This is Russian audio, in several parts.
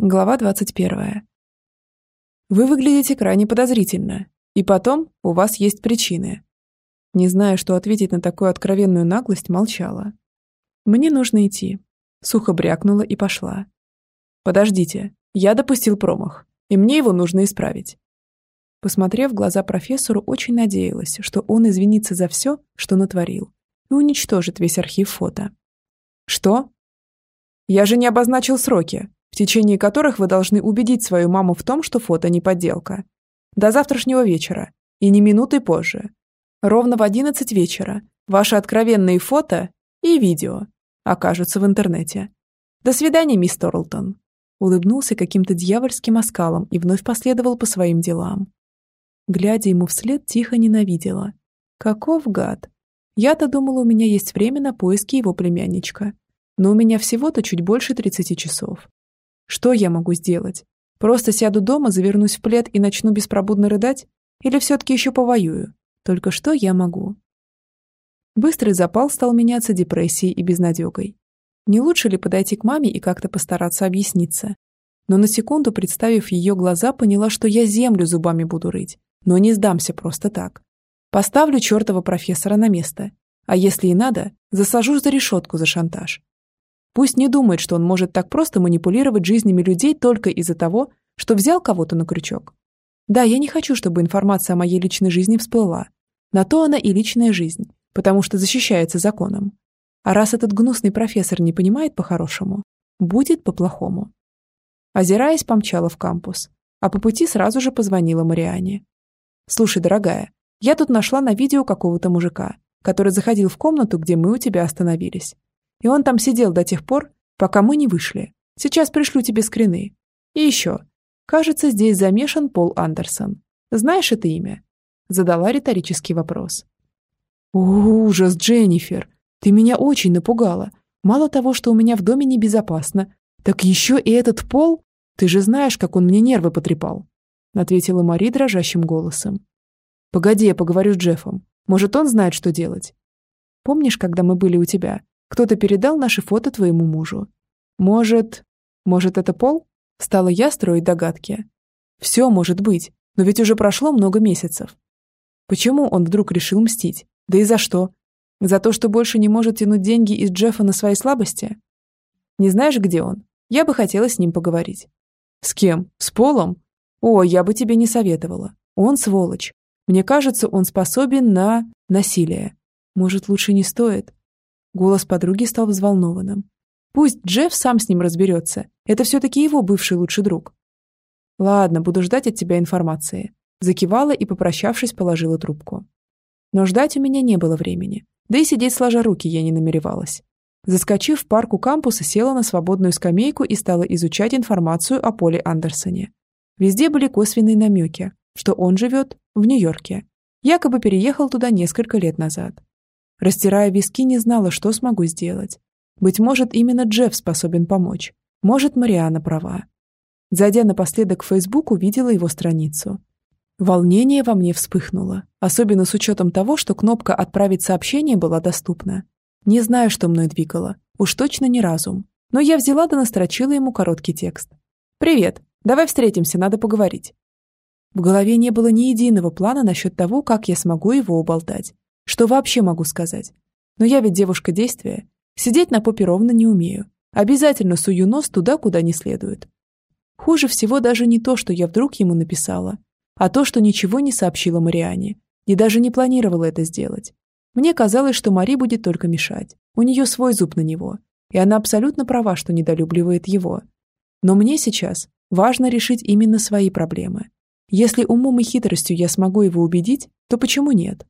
Глава 21. Вы выглядите крайне подозрительно. И потом, у вас есть причины. Не зная, что ответить на такую откровенную наглость, молчала. Мне нужно идти. Сухо брякнула и пошла. Подождите, я допустил промах, и мне его нужно исправить. Посмотрев в глаза профессору, очень надеялась, что он извинится за все, что натворил, и уничтожит весь архив фото. Что? Я же не обозначил сроки, в течение которых вы должны убедить свою маму в том, что фото не подделка. До завтрашнего вечера, и не минуты позже. Ровно в 11 вечера ваши откровенные фото и видео окажутся в интернете. До свидания, мисс Торлтон. Улыбнулся каким-то дьявольским оскалом и вновь последовал по своим делам. Глядя ему вслед, тихо ненавидела. Каков гад. Я-то думала, у меня есть время на поиски его племянничка. Но у меня всего-то чуть больше 30 часов. Что я могу сделать? Просто сяду дома, завернусь в плед и начну беспробудно рыдать? Или все-таки еще повоюю? Только что я могу? Быстрый запал стал меняться депрессией и безнадегой. Не лучше ли подойти к маме и как-то постараться объясниться? Но на секунду, представив ее глаза, поняла, что я землю зубами буду рыть, но не сдамся просто так. Поставлю чертова профессора на место, а если и надо, засажу за решетку за шантаж. Пусть не думает, что он может так просто манипулировать жизнями людей только из-за того, что взял кого-то на крючок. Да, я не хочу, чтобы информация о моей личной жизни всплыла. На то она и личная жизнь, потому что защищается законом. А раз этот гнусный профессор не понимает по-хорошему, будет по-плохому. Озираясь, помчала в кампус, а по пути сразу же позвонила Мариане. «Слушай, дорогая, я тут нашла на видео какого-то мужика, который заходил в комнату, где мы у тебя остановились. И он там сидел до тех пор, пока мы не вышли. Сейчас пришлю тебе скрины. И еще. Кажется, здесь замешан Пол Андерсон. Знаешь это имя?» Задала риторический вопрос. «О, ужас, Дженнифер! Ты меня очень напугала. Мало того, что у меня в доме небезопасно, так еще и этот Пол? Ты же знаешь, как он мне нервы потрепал!» Ответила Мари дрожащим голосом. «Погоди, я поговорю с Джеффом. Может, он знает, что делать. Помнишь, когда мы были у тебя, кто-то передал наши фото твоему мужу. Может... Может, это Пол? Стала я строить догадки. Все может быть, но ведь уже прошло много месяцев. Почему он вдруг решил мстить? Да и за что? За то, что больше не может тянуть деньги из Джеффа на свои слабости? Не знаешь, где он? Я бы хотела с ним поговорить. С кем? С Полом? О, я бы тебе не советовала. Он сволочь. Мне кажется, он способен на насилие. Может, лучше не стоит? Голос подруги стал взволнованным. Пусть Джефф сам с ним разберется. Это все-таки его бывший лучший друг. Ладно, буду ждать от тебя информации. Закивала и, попрощавшись, положила трубку. Но ждать у меня не было времени. Да и сидеть сложа руки я не намеревалась. Заскочив в парк у кампуса, села на свободную скамейку и стала изучать информацию о Поле Андерсоне. Везде были косвенные намеки, что он живет в Нью-Йорке. Якобы переехал туда несколько лет назад. Растирая виски, не знала, что смогу сделать. Быть может, именно Джефф способен помочь. Может, Мариана права. Зайдя напоследок в Фейсбук, увидела его страницу. Волнение во мне вспыхнуло, особенно с учетом того, что кнопка «Отправить сообщение» была доступна. Не знаю, что мной двигало, уж точно не разум. Но я взяла да настрочила ему короткий текст. «Привет, давай встретимся, надо поговорить». В голове не было ни единого плана насчет того, как я смогу его уболтать. Что вообще могу сказать? Но я ведь девушка действия. Сидеть на попе ровно не умею. Обязательно сую нос туда, куда не следует. Хуже всего даже не то, что я вдруг ему написала, а то, что ничего не сообщила Мариане и даже не планировала это сделать. Мне казалось, что Мари будет только мешать. У нее свой зуб на него, и она абсолютно права, что недолюбливает его. Но мне сейчас важно решить именно свои проблемы. Если умом и хитростью я смогу его убедить, то почему нет?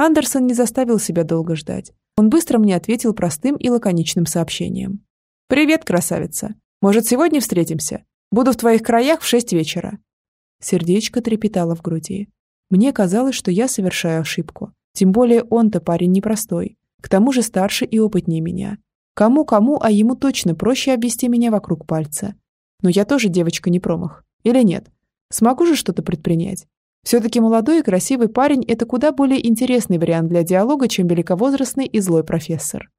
Андерсон не заставил себя долго ждать. Он быстро мне ответил простым и лаконичным сообщением. «Привет, красавица. Может, сегодня встретимся? Буду в твоих краях в шесть вечера». Сердечко трепетало в груди. Мне казалось, что я совершаю ошибку. Тем более он-то парень непростой. К тому же старше и опытнее меня. Кому-кому, а ему точно проще обвести меня вокруг пальца. Но я тоже девочка не промах. Или нет? Смогу же что-то предпринять? Все-таки молодой и красивый парень – это куда более интересный вариант для диалога, чем великовозрастный и злой профессор.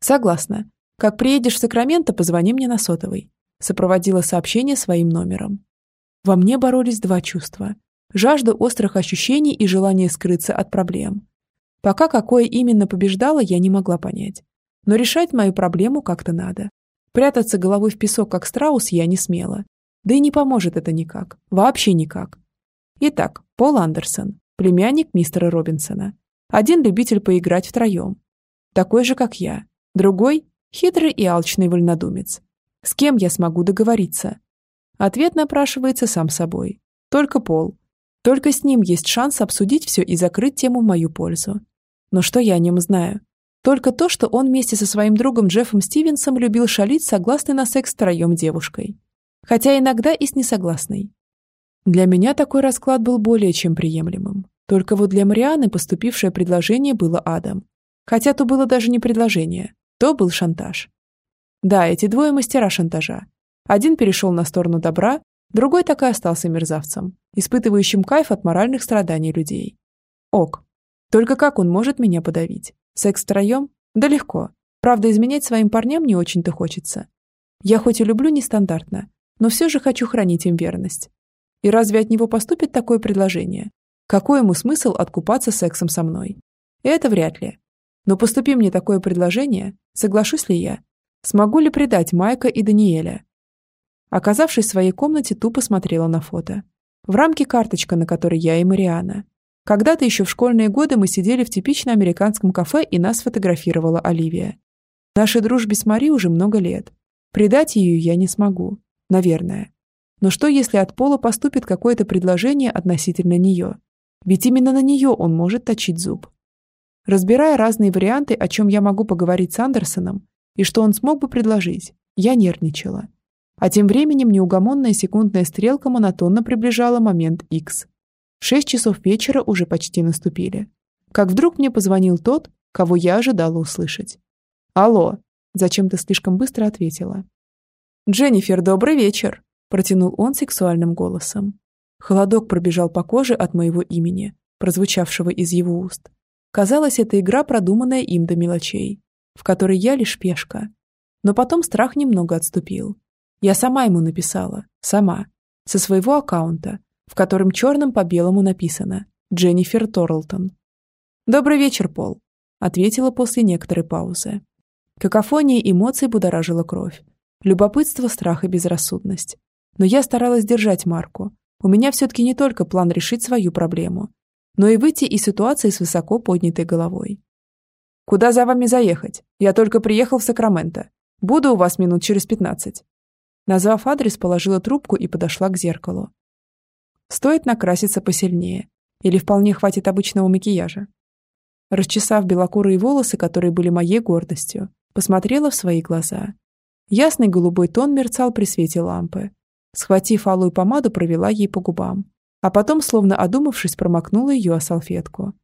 Согласна. Как приедешь в Сакраменто, позвони мне на сотовый. сопроводила сообщение своим номером. Во мне боролись два чувства – жажда острых ощущений и желание скрыться от проблем. Пока какое именно побеждало, я не могла понять. Но решать мою проблему как-то надо. Прятаться головой в песок, как страус, я не смела. Да и не поможет это никак. Вообще никак. Итак, Пол Андерсон, племянник мистера Робинсона. Один любитель поиграть втроем. Такой же, как я. Другой – хитрый и алчный вольнодумец. С кем я смогу договориться? Ответ напрашивается сам собой. Только Пол. Только с ним есть шанс обсудить все и закрыть тему в мою пользу. Но что я о нем знаю? Только то, что он вместе со своим другом Джеффом Стивенсом любил шалить согласной на секс втроем девушкой. Хотя иногда и с несогласной. Для меня такой расклад был более чем приемлемым. Только вот для Марианы поступившее предложение было адом. Хотя то было даже не предложение, то был шантаж. Да, эти двое мастера шантажа. Один перешел на сторону добра, другой так и остался мерзавцем, испытывающим кайф от моральных страданий людей. Ок. Только как он может меня подавить? Секс втроем? Да легко. Правда, изменять своим парням не очень-то хочется. Я хоть и люблю нестандартно, но все же хочу хранить им верность. И разве от него поступит такое предложение? Какой ему смысл откупаться сексом со мной? Это вряд ли. Но поступи мне такое предложение, соглашусь ли я? Смогу ли предать Майка и Даниэля? Оказавшись в своей комнате, тупо смотрела на фото. В рамке карточка, на которой я и Мариана. Когда-то еще в школьные годы мы сидели в типично американском кафе, и нас фотографировала Оливия. Нашей дружбе с Мари уже много лет. Предать ее я не смогу. Наверное. Но что, если от Пола поступит какое-то предложение относительно нее? Ведь именно на нее он может точить зуб. Разбирая разные варианты, о чем я могу поговорить с Андерсоном, и что он смог бы предложить, я нервничала. А тем временем неугомонная секундная стрелка монотонно приближала момент X. Шесть часов вечера уже почти наступили. Как вдруг мне позвонил тот, кого я ожидала услышать. «Алло!» – зачем-то слишком быстро ответила. «Дженнифер, добрый вечер!» – протянул он сексуальным голосом. Холодок пробежал по коже от моего имени, прозвучавшего из его уст. Казалось, это игра, продуманная им до мелочей, в которой я лишь пешка. Но потом страх немного отступил. Я сама ему написала, сама, со своего аккаунта, в котором черным по белому написано «Дженнифер Торлтон». «Добрый вечер, Пол», — ответила после некоторой паузы. Какофония эмоций будоражила кровь. Любопытство, страх и безрассудность. Но я старалась держать марку, у меня все-таки не только план решить свою проблему, но и выйти из ситуации с высоко поднятой головой. «Куда за вами заехать? Я только приехал в Сакраменто. Буду у вас минут через пятнадцать». Назвав адрес, положила трубку и подошла к зеркалу. Стоит накраситься посильнее. Или вполне хватит обычного макияжа. Расчесав белокурые волосы, которые были моей гордостью, посмотрела в свои глаза. Ясный голубой тон мерцал при свете лампы, Схватив алую помаду, провела ей по губам. А потом, словно одумавшись, промокнула ее о салфетку.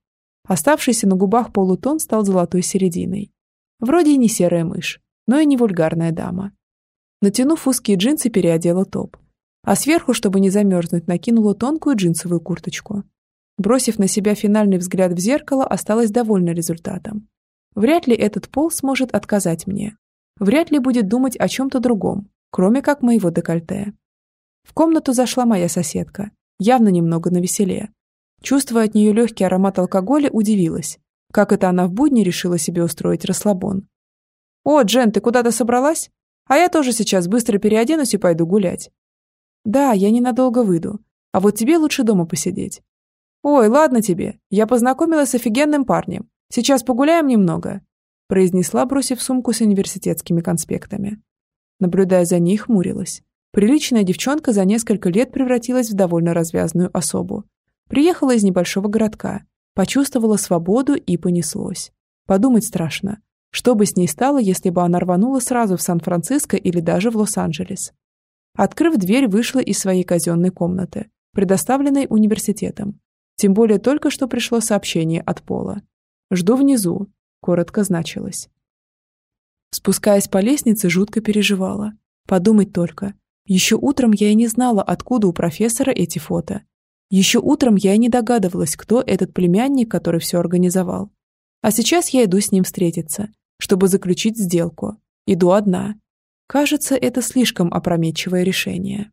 Оставшийся на губах полутон стал золотой серединой. Вроде и не серая мышь, но и не вульгарная дама. Натянув узкие джинсы, переодела топ. А сверху, чтобы не замерзнуть, накинула тонкую джинсовую курточку. Бросив на себя финальный взгляд в зеркало, осталась довольна результатом. Вряд ли этот пол сможет отказать мне. Вряд ли будет думать о чем-то другом, кроме как моего декольте. В комнату зашла моя соседка, явно немного навеселее. Чувствуя от нее легкий аромат алкоголя, удивилась, как это она в будни решила себе устроить расслабон. «О, Джен, ты куда-то собралась? А я тоже сейчас быстро переоденусь и пойду гулять». «Да, я ненадолго выйду. А вот тебе лучше дома посидеть». «Ой, ладно тебе. Я познакомилась с офигенным парнем. Сейчас погуляем немного», произнесла, бросив сумку с университетскими конспектами. Наблюдая за ней, хмурилась. Приличная девчонка за несколько лет превратилась в довольно развязную особу. Приехала из небольшого городка, почувствовала свободу и понеслось. Подумать страшно. Что бы с ней стало, если бы она рванула сразу в Сан-Франциско или даже в Лос-Анджелес? Открыв дверь, вышла из своей казенной комнаты, предоставленной университетом. Тем более только что пришло сообщение от Пола. «Жду внизу», — коротко значилось. Спускаясь по лестнице, жутко переживала. Подумать только, еще утром я и не знала, откуда у профессора эти фото. Еще утром я и не догадывалась, кто этот племянник, который все организовал. А сейчас я иду с ним встретиться, чтобы заключить сделку. Иду одна. Кажется, это слишком опрометчивое решение.